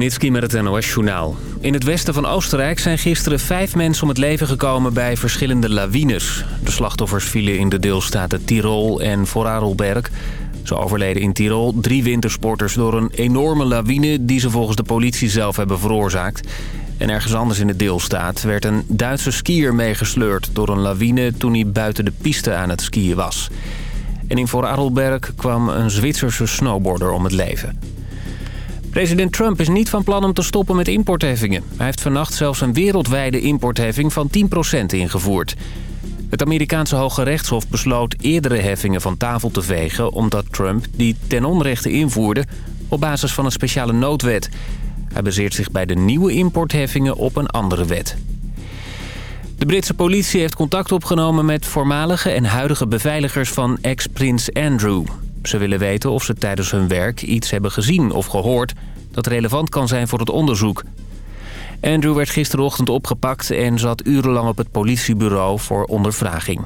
Stubenitski met het NOS-journaal. In het westen van Oostenrijk zijn gisteren vijf mensen om het leven gekomen bij verschillende lawines. De slachtoffers vielen in de deelstaten Tirol en Vorarlberg. Ze overleden in Tirol drie wintersporters door een enorme lawine... die ze volgens de politie zelf hebben veroorzaakt. En ergens anders in de deelstaat werd een Duitse skier meegesleurd... door een lawine toen hij buiten de piste aan het skiën was. En in Vorarlberg kwam een Zwitserse snowboarder om het leven. President Trump is niet van plan om te stoppen met importheffingen. Hij heeft vannacht zelfs een wereldwijde importheffing van 10% ingevoerd. Het Amerikaanse Hoge Rechtshof besloot eerdere heffingen van tafel te vegen... omdat Trump die ten onrechte invoerde op basis van een speciale noodwet. Hij baseert zich bij de nieuwe importheffingen op een andere wet. De Britse politie heeft contact opgenomen met voormalige en huidige beveiligers van ex-prins Andrew. Ze willen weten of ze tijdens hun werk iets hebben gezien of gehoord... dat relevant kan zijn voor het onderzoek. Andrew werd gisterochtend opgepakt en zat urenlang op het politiebureau voor ondervraging.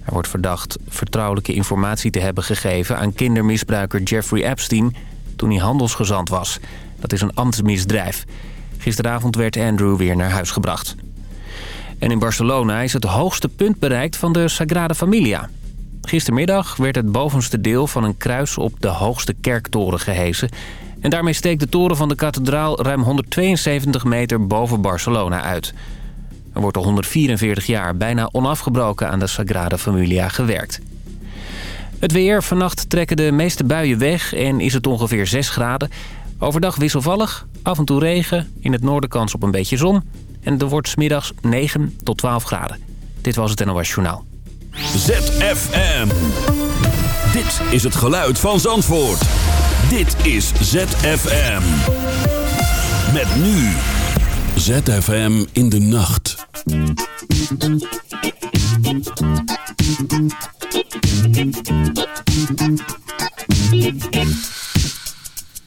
Hij wordt verdacht vertrouwelijke informatie te hebben gegeven aan kindermisbruiker Jeffrey Epstein... toen hij handelsgezant was. Dat is een ambtsmisdrijf. Gisteravond werd Andrew weer naar huis gebracht. En in Barcelona is het hoogste punt bereikt van de Sagrada Familia. Gistermiddag werd het bovenste deel van een kruis op de hoogste kerktoren gehesen. En daarmee steekt de toren van de kathedraal ruim 172 meter boven Barcelona uit. Er wordt al 144 jaar bijna onafgebroken aan de Sagrada Familia gewerkt. Het weer. Vannacht trekken de meeste buien weg en is het ongeveer 6 graden. Overdag wisselvallig, af en toe regen, in het noorden kans op een beetje zon. En er wordt smiddags 9 tot 12 graden. Dit was het NOS Journaal. ZFM. Dit is het geluid van Zandvoort. Dit is ZFM. Met nu. ZFM in de nacht.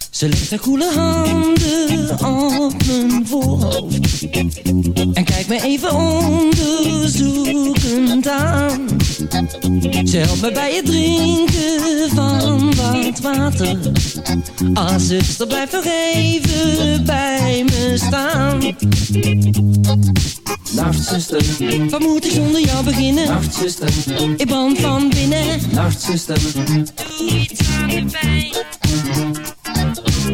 Ze legt haar koele handen op mijn voorhoofd me even onderzoekend aan. Ze helpt me bij het drinken van wat water. Ah zuster blijf nog even bij me staan. Nacht zuster, Wat moet ik zonder jou beginnen? nacht zuster, Ik brand van binnen. Nacht zuster, Doe iets aan de pijn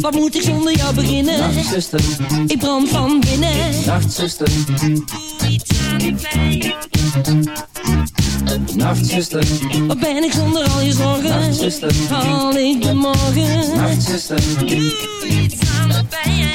Wat moet ik zonder jou beginnen? nacht zuster, Ik brand van binnen. Nacht zuster, Doe iets aan de pijn. Nacht zuster, Wat ben ik zonder al je zorgen? nacht zuster, Haal ik de morgen? nacht zuster, Doe iets aan de pijn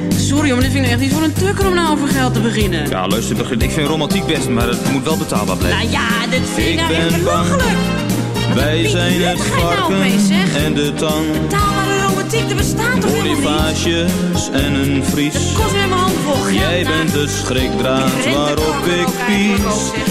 sorry, maar dit vind ik echt niet voor een tukker om nou over geld te beginnen. Ja, luister, begin- ik vind romantiek best, maar het moet wel betaalbaar blijven. Nou ja, dit vind ik Ik nou echt belachelijk. Wij zijn het nou varken en de tang. Betaalbare romantiek, er bestaat toch helemaal niet? En een vries. Het kost weer mijn hand vol geld. Jij nou. bent de schrikdraad waarop ik pies.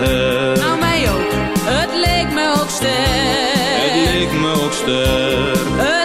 Nou, mij ook. Het leek me ook sterk. Het leek me ook sterk.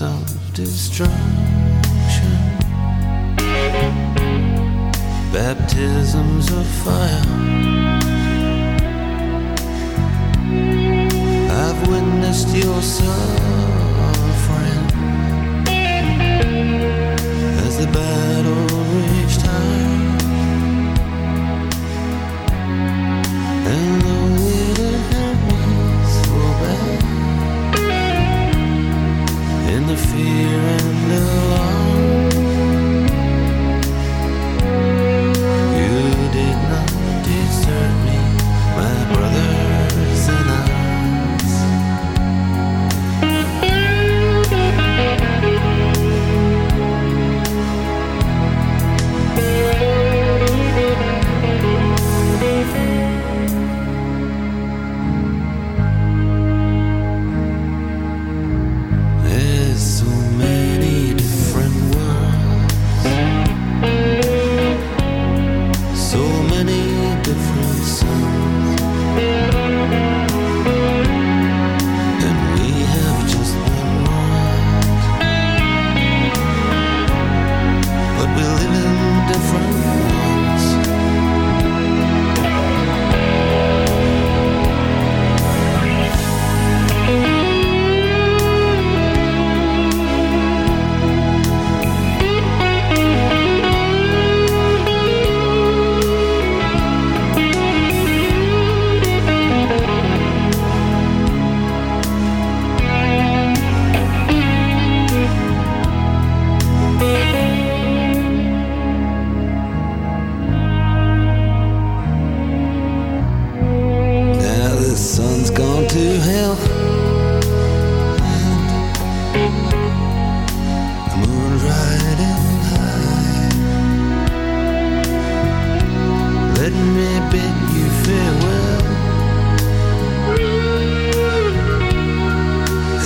self-destruct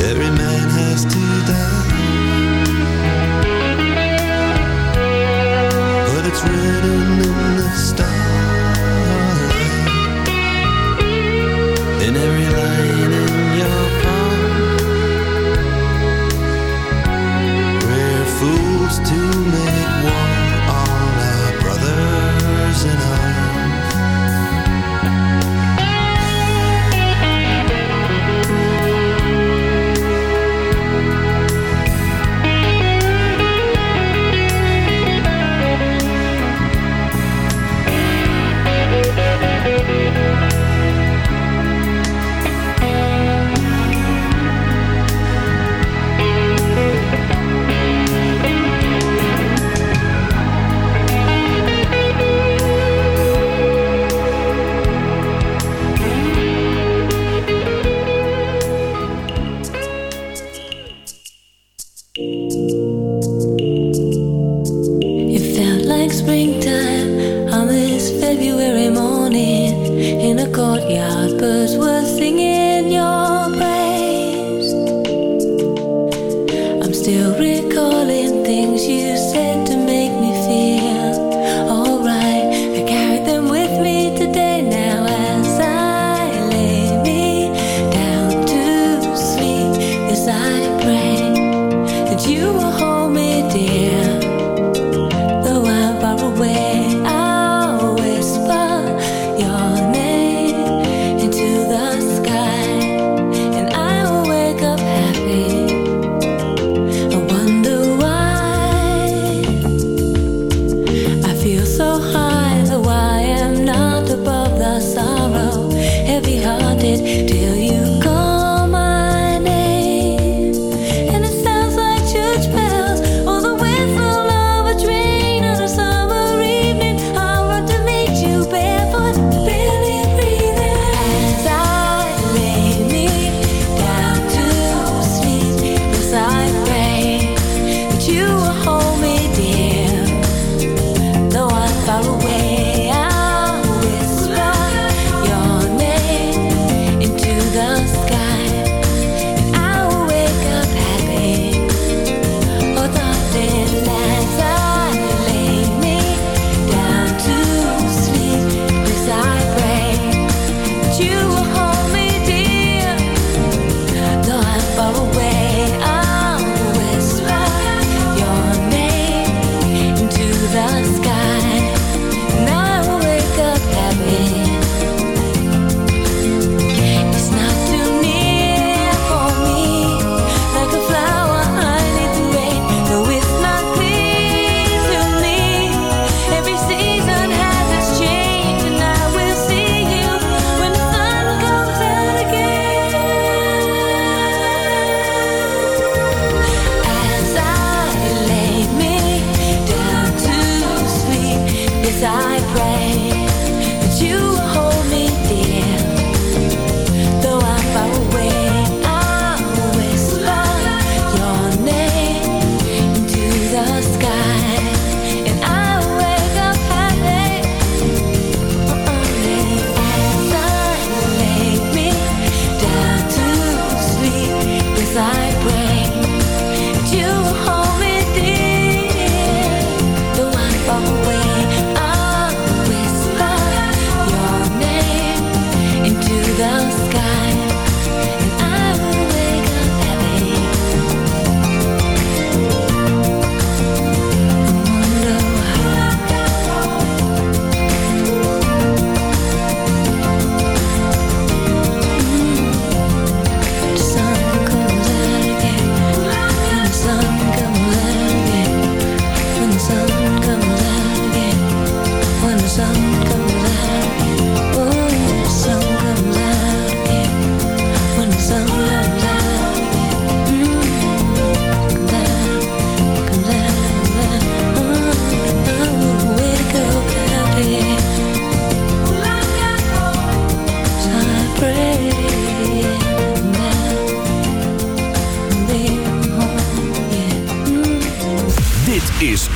Every man has to die. I pray.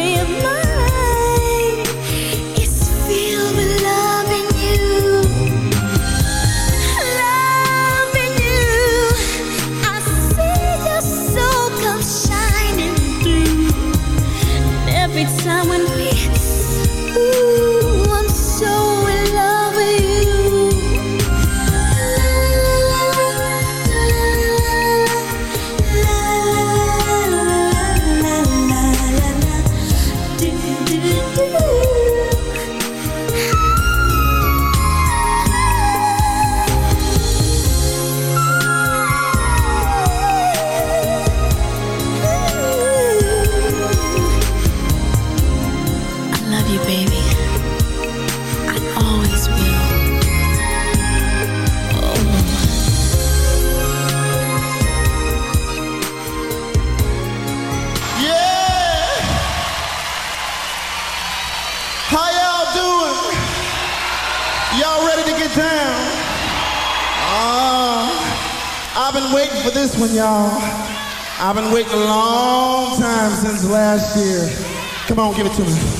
see I've been waiting a long time since last year. Come on, give it to me.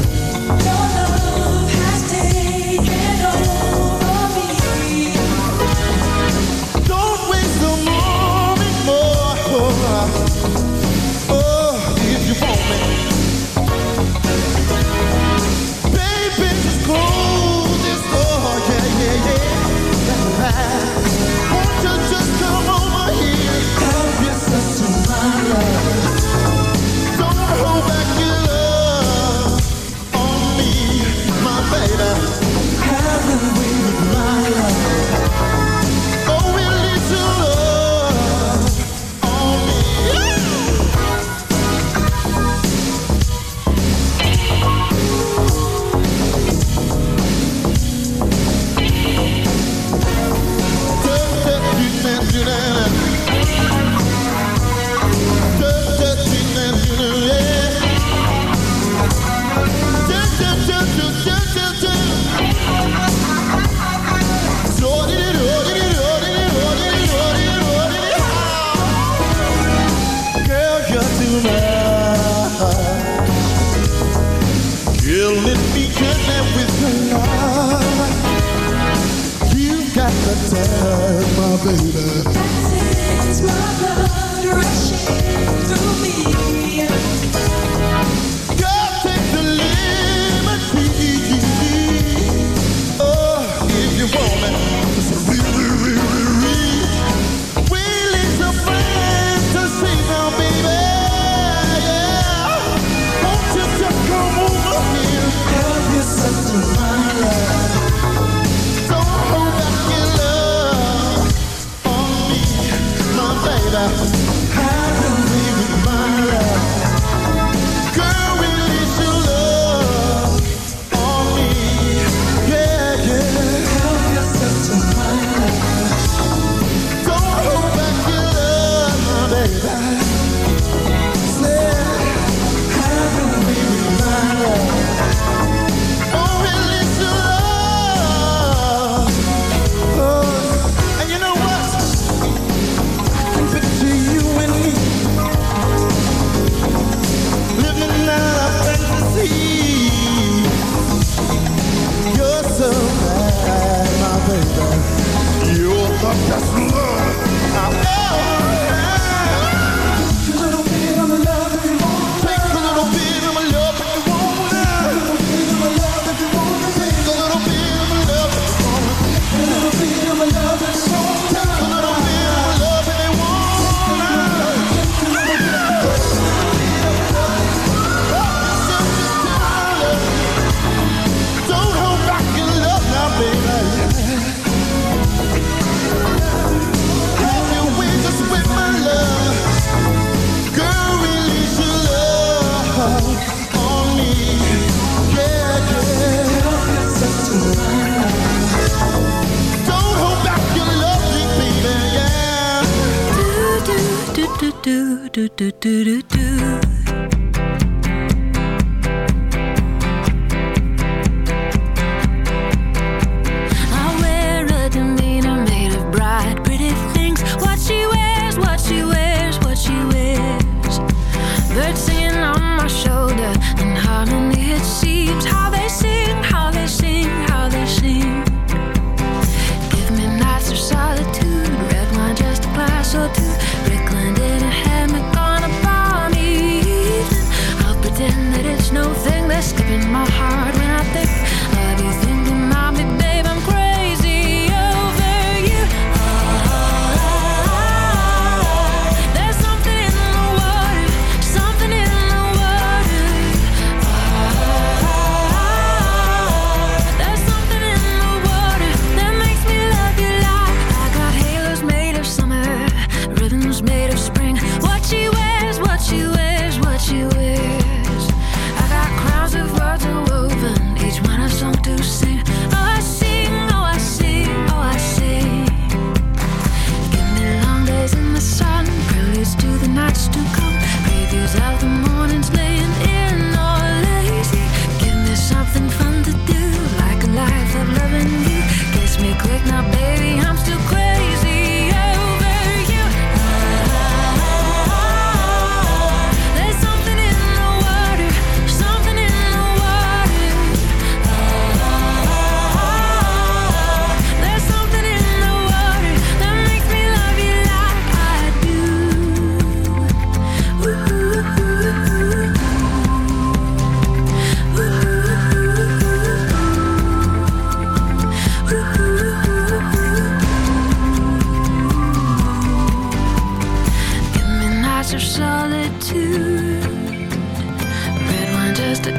baby.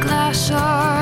Glass or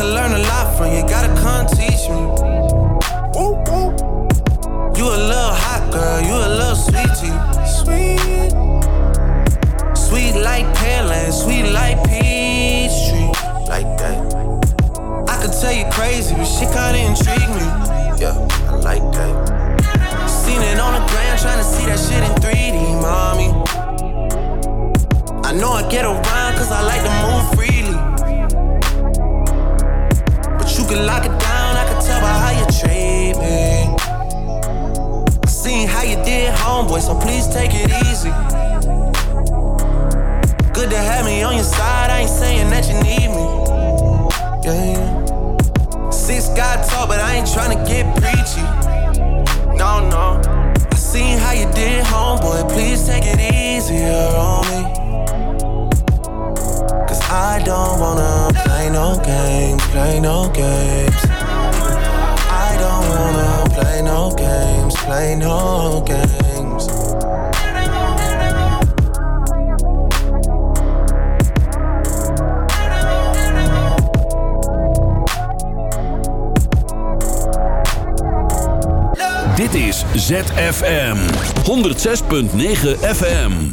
could learn a lot from you, gotta come teach me. You a little hot girl, you a little sweetie. Sweet. Sweet like Pearland, sweet like peach tree. Like that. I could tell you crazy, but shit kinda intrigue me. Yeah, I like that. Seen it on the ground, trying to see that shit in 3D, mommy. I know I get around cause I like to move freely. Can lock it down, I can tell by how you treat me. I seen how you did, homeboy, so please take it easy. Good to have me on your side, I ain't saying that you need me. Yeah, yeah. Six God talk, but I ain't trying to get preachy. No, no. I seen how you did, homeboy, please take it easier on me. I don't wanna play no games, play no games. I don't wanna play no games, play no games. Dit is ZFM 106.9 FM.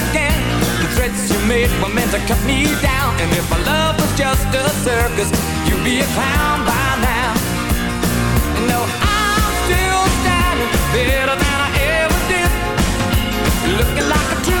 threats you made were meant to cut me down. And if my love was just a circus, you'd be a clown by now. And no, I'm still standing better than I ever did. Looking like a true